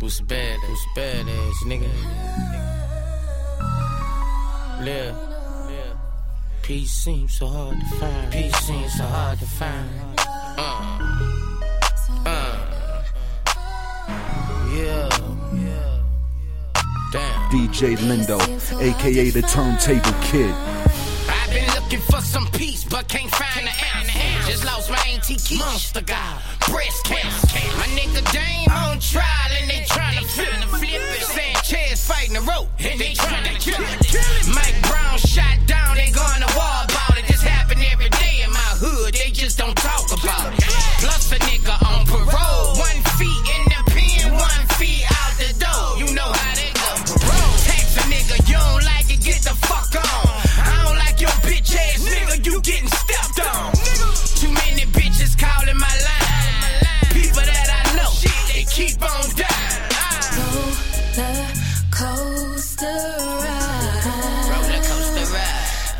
Who's bad? Who's badass, nigga? Yeah. Peace seems so hard to find. Peace seems so hard to find. Uh. Uh. Yeah. Damn. DJ Lindo, aka the Turntable Kid. I've been looking for some peace, but can't find an answer. Auntie Keisha. Monster God, breast cancer. My nigga Dame on trial and they tryna flip it. Sanchez fighting the rope and they tryna kill it. Mike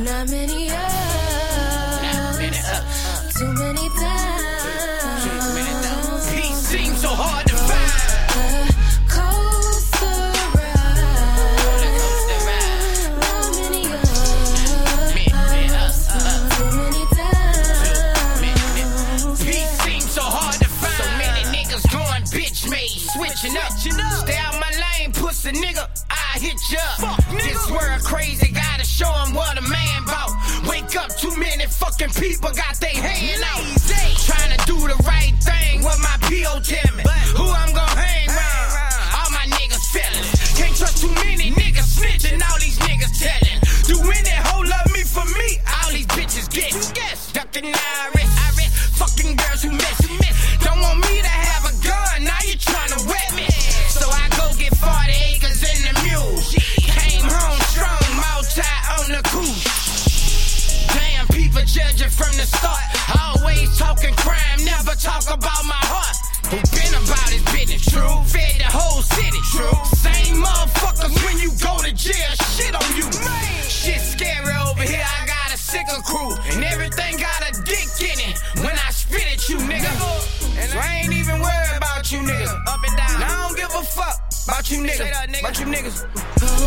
Not many Not many ups, too many downs. Peace seems so hard to find. Coaster ride. Not many Many, many ups, ups, ups. too many downs. Peace seems so hard to find. So many niggas going bitch made, switching up. Stay out my lane, pussy nigga. I hit ya. up. People got their hand out. Trying to do the right thing, what my PO tell me. Who I'm gonna hang round? All my niggas feeling. Can't trust too many niggas snitching, all these niggas telling. Do any hoe love me for me? All these bitches get ducking iris. Fucking girls who miss. Don't want me to have a gun, now you tryna wet judging from the start. Always talking crime, never talk about my heart. Who been about his business, true? Fed the whole city, true? Same motherfuckers when you go to jail, shit on you. Shit scary over here, I got a sicker crew. And everything got a dick in it when I spit at you, nigga. And I ain't even worried about you niggas. Up and down. I don't give a fuck about you niggas. About you niggas.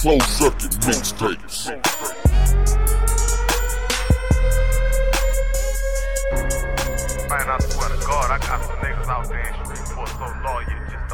Closed circuit mixtapes. Man, I swear to God, I got some niggas out there in street for so loyal, you just